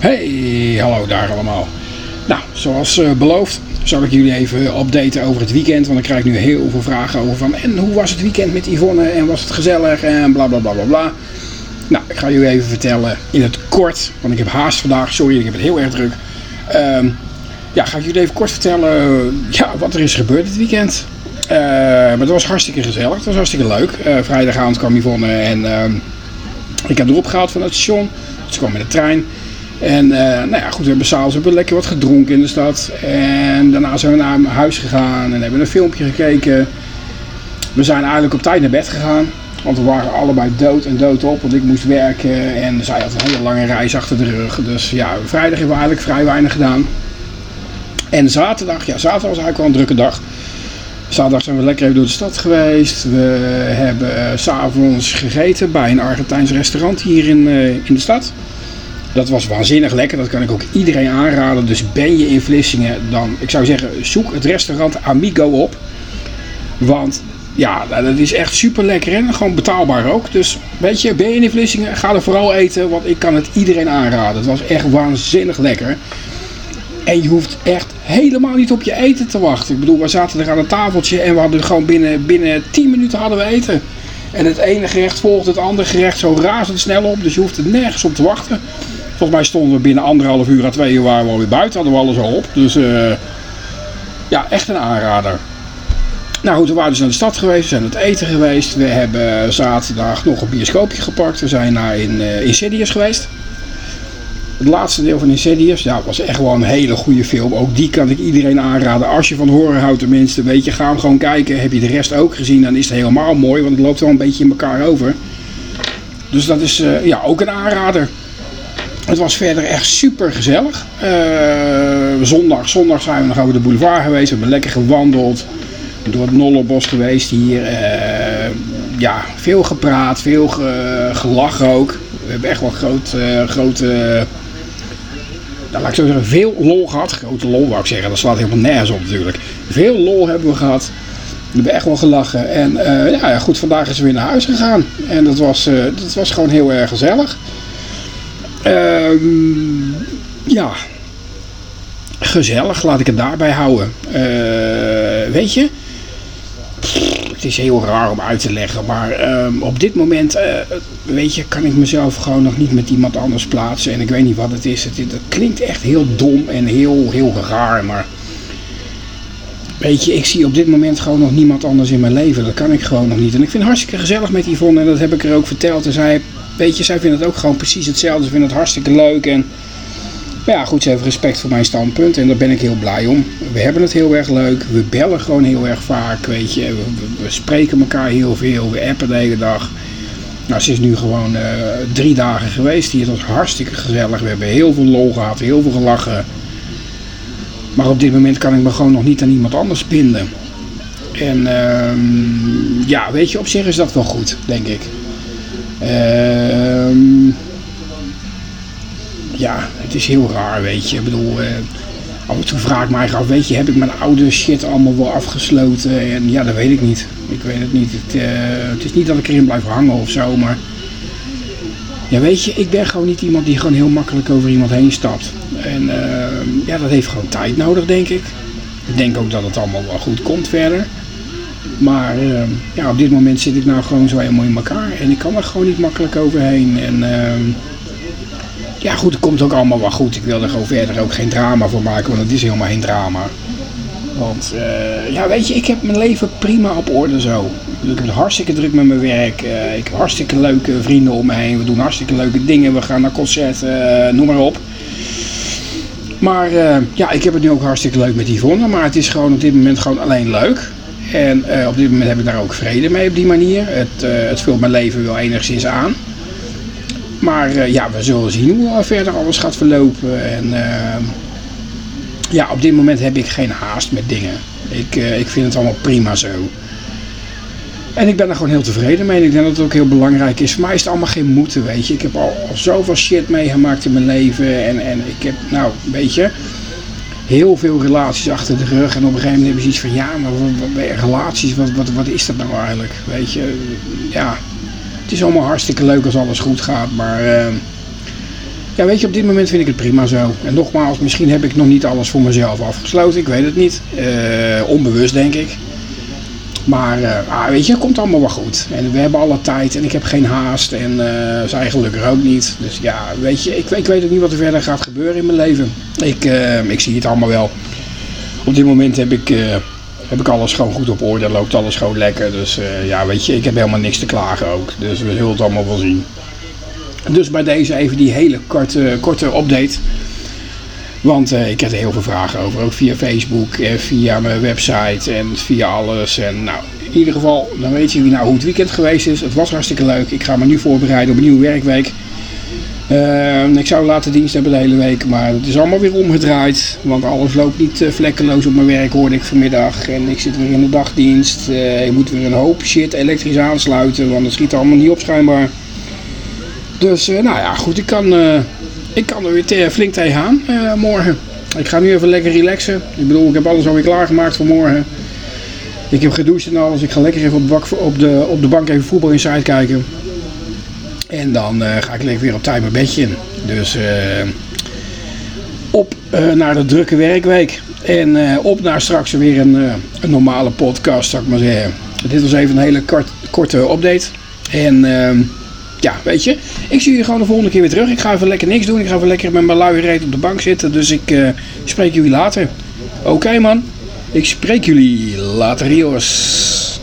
Hey, hallo daar allemaal. Nou, zoals uh, beloofd zal ik jullie even updaten over het weekend. Want ik krijg nu heel veel vragen over van... En hoe was het weekend met Yvonne? En was het gezellig? En bla bla bla bla bla. Nou, ik ga jullie even vertellen in het kort. Want ik heb haast vandaag. Sorry, ik heb het heel erg druk. Um, ja, ga ik jullie even kort vertellen ja, wat er is gebeurd dit weekend. Uh, maar het was hartstikke gezellig. Het was hartstikke leuk. Uh, vrijdagavond kwam Yvonne en uh, ik heb erop gehaald van het station. Ze kwam met de trein. En nou ja, goed, we hebben s'avonds hebben lekker wat gedronken in de stad. En daarna zijn we naar huis gegaan en hebben een filmpje gekeken. We zijn eigenlijk op tijd naar bed gegaan. Want we waren allebei dood en dood op, want ik moest werken en zij had een hele lange reis achter de rug. Dus ja, vrijdag hebben we eigenlijk vrij weinig gedaan. En zaterdag, ja, zaterdag was eigenlijk wel een drukke dag. Zaterdag zijn we lekker even door de stad geweest. We hebben uh, s'avonds gegeten bij een Argentijns restaurant hier in, uh, in de stad. Dat was waanzinnig lekker, dat kan ik ook iedereen aanraden. Dus ben je in Vlissingen, dan, ik zou zeggen, zoek het restaurant Amigo op. Want ja, nou, dat is echt super lekker en gewoon betaalbaar ook. Dus weet je, ben je in Vlissingen, ga er vooral eten, want ik kan het iedereen aanraden. Het was echt waanzinnig lekker. En je hoeft echt helemaal niet op je eten te wachten. Ik bedoel, we zaten er aan een tafeltje en we hadden gewoon binnen, binnen 10 minuten hadden we eten. En het ene gerecht volgt het andere gerecht zo razendsnel op. Dus je hoeft er nergens op te wachten. Volgens mij stonden we binnen anderhalf uur à twee uur waren we alweer buiten. Hadden we alles al op. Dus uh, ja, echt een aanrader. Nou goed, we waren dus naar de stad geweest. We zijn het eten geweest. We hebben zaterdag nog een bioscoopje gepakt. We zijn naar in, uh, Insidious geweest. Het laatste deel van Insidious, ja, was echt wel een hele goede film. Ook die kan ik iedereen aanraden. Als je van horror houdt tenminste, weet je, ga hem gewoon kijken. Heb je de rest ook gezien, dan is het helemaal mooi, want het loopt wel een beetje in elkaar over. Dus dat is uh, ja, ook een aanrader. Het was verder echt super gezellig. Uh, zondag, zondag zijn we nog over de boulevard geweest. We hebben lekker gewandeld. Door het Nollerbos geweest hier. Uh, ja, veel gepraat, veel ge, gelachen ook. We hebben echt wel groot, grote nou, laat ik zo zeggen, veel lol gehad. Grote lol wou ik zeggen, dat slaat helemaal nergens op natuurlijk. Veel lol hebben we gehad. We hebben echt wel gelachen. En ja, goed, vandaag is we weer naar huis gegaan. En dat was, dat was gewoon heel erg gezellig. Um, ja, gezellig, laat ik het daarbij houden. Uh, weet je, het is heel raar om uit te leggen, maar um, op dit moment, uh, weet je, kan ik mezelf gewoon nog niet met iemand anders plaatsen. En ik weet niet wat het is. Het klinkt echt heel dom en heel, heel raar, maar weet je, ik zie op dit moment gewoon nog niemand anders in mijn leven. Dat kan ik gewoon nog niet. En ik vind het hartstikke gezellig met Yvonne en dat heb ik er ook verteld. En zij, weet je, zij vindt het ook gewoon precies hetzelfde. Ze vindt het hartstikke leuk en... Ja, goed, ze heeft respect voor mijn standpunt en daar ben ik heel blij om. We hebben het heel erg leuk, we bellen gewoon heel erg vaak, weet je. We, spreken elkaar heel veel, we appen de hele dag. Nou, ze is nu gewoon uh, drie dagen geweest hier, het was hartstikke gezellig. We hebben heel veel lol gehad, heel veel gelachen. Maar op dit moment kan ik me gewoon nog niet aan iemand anders binden. En uh, ja, weet je, op zich is dat wel goed, denk ik. Ehm... Ja, het is heel raar, weet je. Ik bedoel, uh, af en toe vraag ik mij af, weet je, heb ik mijn oude shit allemaal wel afgesloten? En ja, dat weet ik niet. Ik weet het niet. Het, uh, het is niet dat ik erin blijf hangen of zo, maar... Ja, weet je, ik ben gewoon niet iemand die gewoon heel makkelijk over iemand heen stapt. En uh, ja, dat heeft gewoon tijd nodig, denk ik. Ik denk ook dat het allemaal wel goed komt verder. Maar ja, op dit moment zit ik nou gewoon zo helemaal in elkaar. En ik kan er gewoon niet makkelijk overheen. En ja goed, het komt ook allemaal wel goed. Ik wil er gewoon verder ook geen drama voor maken, want het is helemaal geen drama. Want uh, ja, weet je, ik heb mijn leven prima op orde zo. Ik heb het hartstikke druk met mijn werk. Uh, ik heb hartstikke leuke vrienden om me heen. We doen hartstikke leuke dingen. We gaan naar concerten, uh, noem maar op. Maar ja, ik heb het nu ook hartstikke leuk met Yvonne. Maar het is gewoon op dit moment gewoon alleen leuk. En op dit moment heb ik daar ook vrede mee op die manier. Het, het vult mijn leven wel enigszins aan. Maar ja, we zullen zien hoe verder alles gaat verlopen. En uh, ja, op dit moment heb ik geen haast met dingen. Ik, ik vind het allemaal prima zo. En ik ben er gewoon heel tevreden mee. Ik denk dat het ook heel belangrijk is. Voor mij is het allemaal geen moeten, weet je. Ik heb al, zoveel shit meegemaakt in mijn leven. En, en ik heb, nou, weet je, heel veel relaties achter de rug. En op een gegeven moment heb je zoiets van, ja, maar relaties, wat, wat, wat is dat nou eigenlijk? Weet je, ja, het is allemaal hartstikke leuk als alles goed gaat, maar uh, ja, weet je, op dit moment vind ik het prima zo. En nogmaals, misschien heb ik nog niet alles voor mezelf afgesloten. Ik weet het niet. Eh, onbewust, denk ik. Maar uh, ah, weet je, het komt allemaal wel goed. En we hebben alle tijd en ik heb geen haast. En uh, zij gelukkig ook niet. Dus ja, weet je, ik, ik weet ook niet wat er verder gaat gebeuren in mijn leven. Ik, uh, ik zie het allemaal wel. Op dit moment heb ik, heb ik alles gewoon goed op orde. Loopt alles gewoon lekker. Dus ja, weet je, ik heb helemaal niks te klagen ook. Dus we zullen het allemaal wel zien. Dus bij deze even die hele korte, korte update. Want uh, ik kreeg er heel veel vragen over, ook via Facebook, en via mijn website en via alles. En nou, in ieder geval, dan weet je nou hoe het weekend geweest is. Het was hartstikke leuk. Ik ga me nu voorbereiden op een nieuwe werkweek. Uh, ik zou later dienst hebben de hele week, maar het is allemaal weer omgedraaid. Want alles loopt niet uh, vlekkeloos op mijn werk, hoorde ik vanmiddag. En ik zit weer in de dagdienst. ik moet weer een hoop shit elektrisch aansluiten, want het schiet allemaal niet op schijnbaar. Dus nou ja, goed, ik kan ik kan er weer flink tegenaan uh, morgen. Ik ga nu even lekker relaxen. Ik bedoel, ik heb alles alweer klaargemaakt voor morgen. Ik heb gedoucht en alles. Ik ga lekker even op de, op de, op de bank even voetbal inside kijken. En dan uh, ga ik lekker weer op tijd mijn bedje in. Dus uh, op naar de drukke werkweek. En op naar straks weer een, een normale podcast, zou ik maar zeggen. Dit was even een hele kort, korte update. En ehm, ja, weet je, ik zie je gewoon de volgende keer weer terug. Ik ga even lekker niks doen. Ik ga even lekker met mijn luie reet op de bank zitten. Dus ik uh, spreek jullie later. Oké man, ik spreek jullie later, Rios.